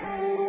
that.